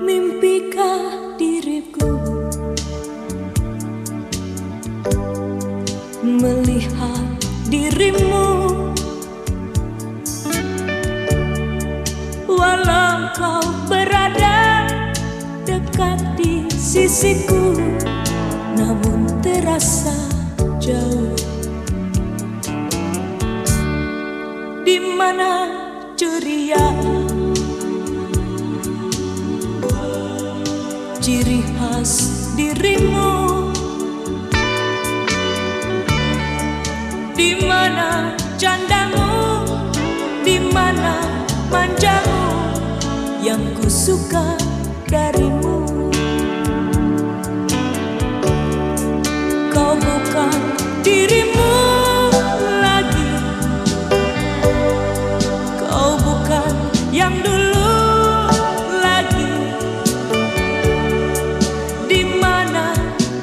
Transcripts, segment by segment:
Mimpikah diriku melihat dirimu Walau kau berada dekat di sisiku Namun terasa ceria. Ciri khas dirimu. Di mana candamu? Di mana manjamu? Yang ku suka darimu. Kau bukan dirimu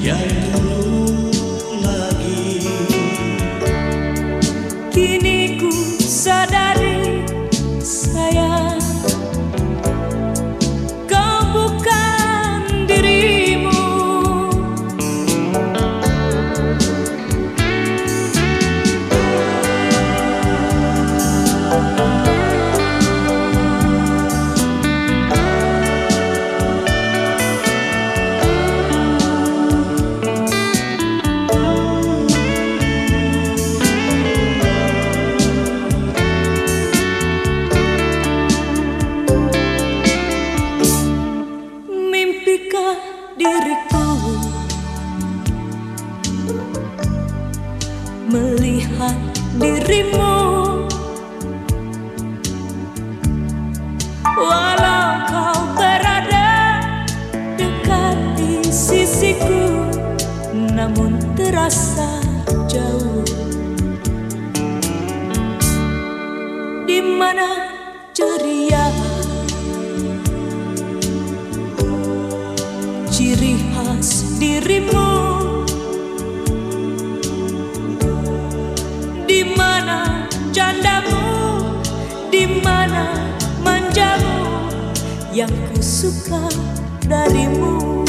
bukan diriku. Melihat dirimu. Walau kau berada dekat di sisiku namun terasa jauh. Di mana ceria dirimu. Di mana candamu? Di mana manjamu? Yang ku suka darimu